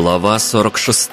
Глава 46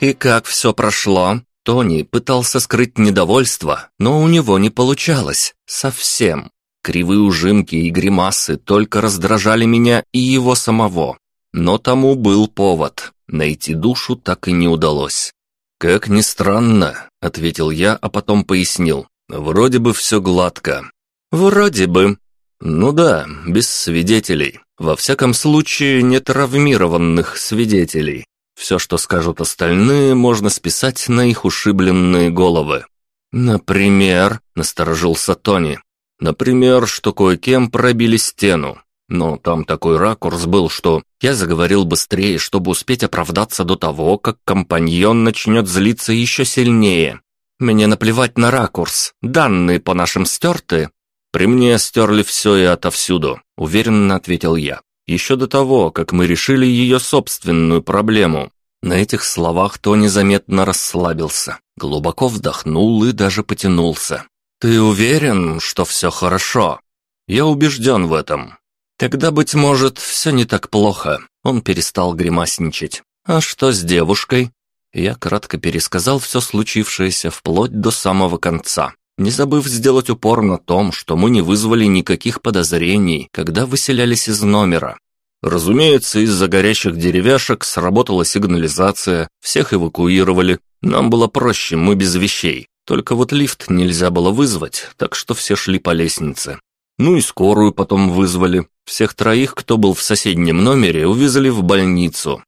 И как все прошло? Тони пытался скрыть недовольство, но у него не получалось. Совсем. Кривые ужимки и гримасы только раздражали меня и его самого. Но тому был повод. Найти душу так и не удалось. «Как ни странно», — ответил я, а потом пояснил. «Вроде бы все гладко». «Вроде бы». «Ну да, без свидетелей. Во всяком случае, не травмированных свидетелей. Все, что скажут остальные, можно списать на их ушибленные головы. «Например», — насторожился Тони, «например, что кое-кем пробили стену. Но там такой ракурс был, что я заговорил быстрее, чтобы успеть оправдаться до того, как компаньон начнет злиться еще сильнее. Мне наплевать на ракурс, данные по нашим стерты, «При мне стерли все и отовсюду», — уверенно ответил я. «Еще до того, как мы решили ее собственную проблему». На этих словах Тони заметно расслабился, глубоко вдохнул и даже потянулся. «Ты уверен, что все хорошо?» «Я убежден в этом». «Тогда, быть может, все не так плохо». Он перестал гримасничать. «А что с девушкой?» Я кратко пересказал все случившееся вплоть до самого конца не забыв сделать упор на том, что мы не вызвали никаких подозрений, когда выселялись из номера. Разумеется, из-за горящих деревяшек сработала сигнализация, всех эвакуировали. Нам было проще, мы без вещей. Только вот лифт нельзя было вызвать, так что все шли по лестнице. Ну и скорую потом вызвали. Всех троих, кто был в соседнем номере, увезли в больницу.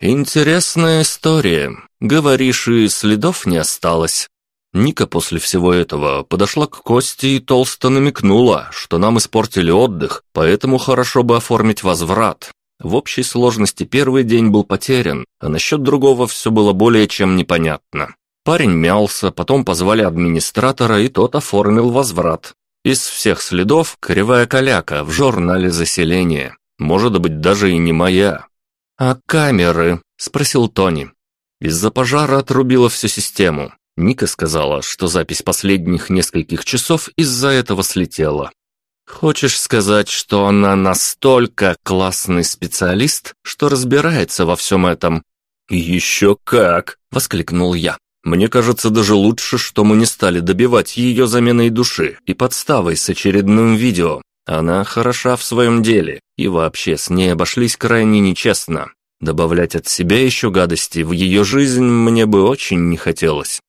Интересная история. Говоришь, и следов не осталось. Ника после всего этого подошла к Косте и толсто намекнула, что нам испортили отдых, поэтому хорошо бы оформить возврат. В общей сложности первый день был потерян, а насчет другого все было более чем непонятно. Парень мялся, потом позвали администратора, и тот оформил возврат. Из всех следов кривая каляка в журнале заселения. Может быть, даже и не моя. «А камеры?» – спросил Тони. Из-за пожара отрубила всю систему. Ника сказала, что запись последних нескольких часов из-за этого слетела. Хочешь сказать, что она настолько классный специалист, что разбирается во всем этом? Еще как, воскликнул я. Мне кажется, даже лучше, что мы не стали добивать ее заменой души и подставой с очередным видео. Она хороша в своем деле, и вообще с ней обошлись крайне нечестно. Добавлять от себя еще гадости в ее жизнь мне бы очень не хотелось.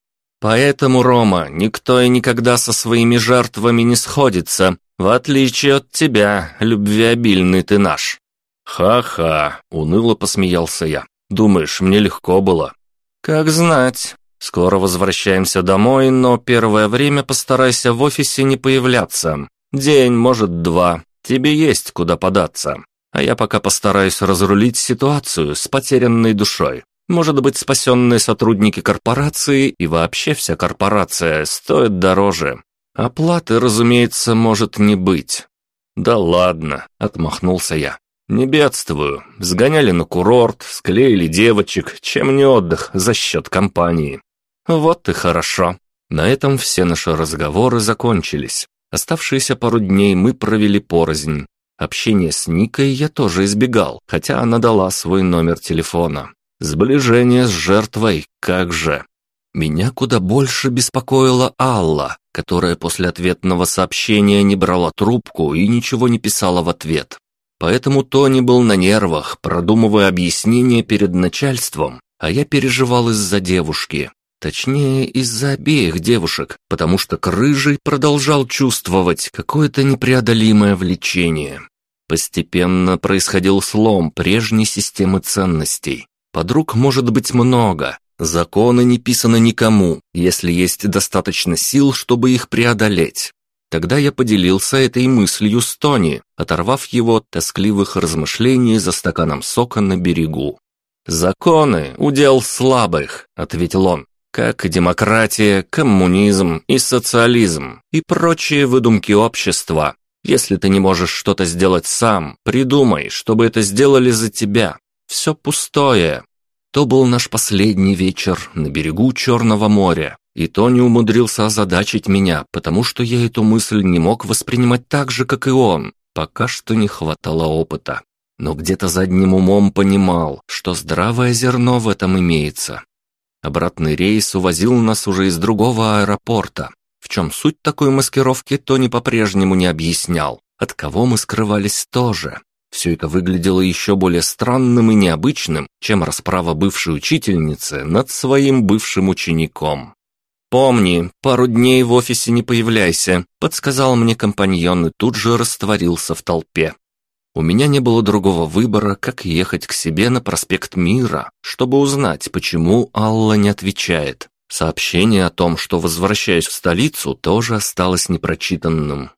Поэтому, Рома, никто и никогда со своими жертвами не сходится, в отличие от тебя, любвеобильный ты наш». «Ха-ха», — уныло посмеялся я. «Думаешь, мне легко было?» «Как знать. Скоро возвращаемся домой, но первое время постарайся в офисе не появляться. День, может, два. Тебе есть куда податься. А я пока постараюсь разрулить ситуацию с потерянной душой. Может быть, спасенные сотрудники корпорации и вообще вся корпорация стоят дороже. Оплаты, разумеется, может не быть. Да ладно, отмахнулся я. Не бедствую. Сгоняли на курорт, склеили девочек, чем не отдых за счет компании. Вот и хорошо. На этом все наши разговоры закончились. Оставшиеся пару дней мы провели порознь. Общение с Никой я тоже избегал, хотя она дала свой номер телефона. Сближение с жертвой, как же. Меня куда больше беспокоила Алла, которая после ответного сообщения не брала трубку и ничего не писала в ответ. Поэтому Тони был на нервах, продумывая объяснение перед начальством, а я переживал из-за девушки. Точнее, из-за обеих девушек, потому что Крыжий продолжал чувствовать какое-то непреодолимое влечение. Постепенно происходил слом прежней системы ценностей. Подруг может быть много. Законы не писаны никому, если есть достаточно сил, чтобы их преодолеть. Тогда я поделился этой мыслью с Тони, оторвав его от тоскливых размышлений за стаканом сока на берегу. «Законы – удел слабых», – ответил он, «как и демократия, коммунизм и социализм и прочие выдумки общества. Если ты не можешь что-то сделать сам, придумай, чтобы это сделали за тебя все пустое. То был наш последний вечер на берегу Черного моря, и Тони умудрился озадачить меня, потому что я эту мысль не мог воспринимать так же, как и он. Пока что не хватало опыта. но где-то задним умом понимал, что здравое зерно в этом имеется. Обратный рейс увозил нас уже из другого аэропорта. В чем суть такой маскировки, Тони по-прежнему не объяснял. От кого мы скрывались тоже. Все это выглядело еще более странным и необычным, чем расправа бывшей учительницы над своим бывшим учеником. «Помни, пару дней в офисе не появляйся», — подсказал мне компаньон и тут же растворился в толпе. У меня не было другого выбора, как ехать к себе на проспект Мира, чтобы узнать, почему Алла не отвечает. Сообщение о том, что возвращаюсь в столицу, тоже осталось непрочитанным.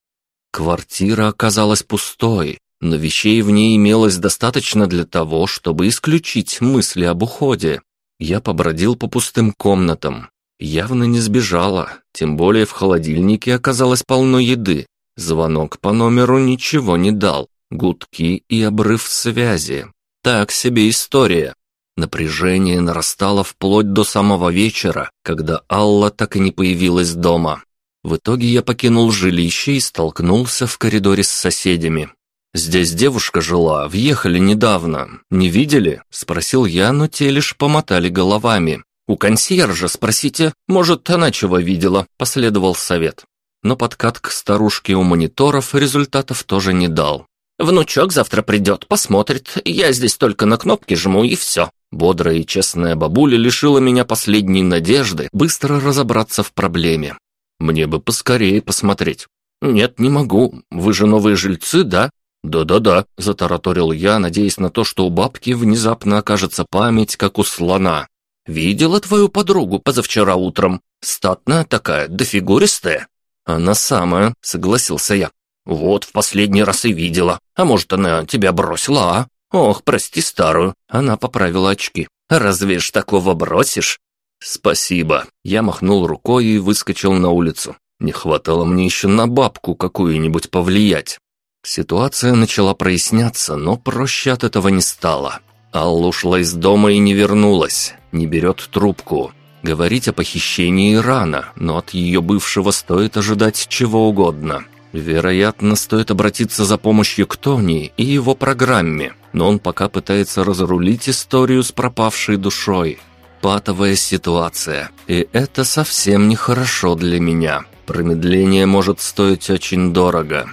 Квартира оказалась пустой, но вещей в ней имелось достаточно для того, чтобы исключить мысли об уходе. Я побродил по пустым комнатам. Явно не сбежала, тем более в холодильнике оказалось полно еды. Звонок по номеру ничего не дал. Гудки и обрыв связи. Так себе история. Напряжение нарастало вплоть до самого вечера, когда Алла так и не появилась дома. В итоге я покинул жилище и столкнулся в коридоре с соседями. «Здесь девушка жила, въехали недавно. Не видели?» – спросил я, но те лишь помотали головами. «У консьержа спросите, может, она чего видела?» – последовал совет. Но подкат к старушке у мониторов результатов тоже не дал. «Внучок завтра придет, посмотрит. Я здесь только на кнопки жму и все». Бодрая и честная бабуля лишила меня последней надежды быстро разобраться в проблеме. Мне бы поскорее посмотреть. «Нет, не могу. Вы же новые жильцы, да?» «Да-да-да», — затараторил я, надеясь на то, что у бабки внезапно окажется память, как у слона. «Видела твою подругу позавчера утром. Статная такая, да фигуристая». «Она самая», — согласился я. «Вот, в последний раз и видела. А может, она тебя бросила, а? Ох, прости старую». Она поправила очки. «Разве ж такого бросишь?» «Спасибо». Я махнул рукой и выскочил на улицу. Не хватало мне еще на бабку какую-нибудь повлиять. Ситуация начала проясняться, но проще от этого не стало. Алла ушла из дома и не вернулась, не берет трубку. Говорить о похищении рано, но от ее бывшего стоит ожидать чего угодно. Вероятно, стоит обратиться за помощью к Тони и его программе, но он пока пытается разрулить историю с пропавшей душой. Патовая ситуация, и это совсем нехорошо для меня. Промедление может стоить очень дорого.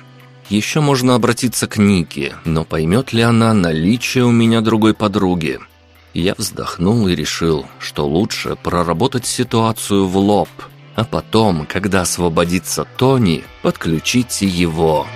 Еще можно обратиться к Нике, но поймет ли она наличие у меня другой подруги? Я вздохнул и решил, что лучше проработать ситуацию в лоб, а потом, когда освободится Тони, подключите его.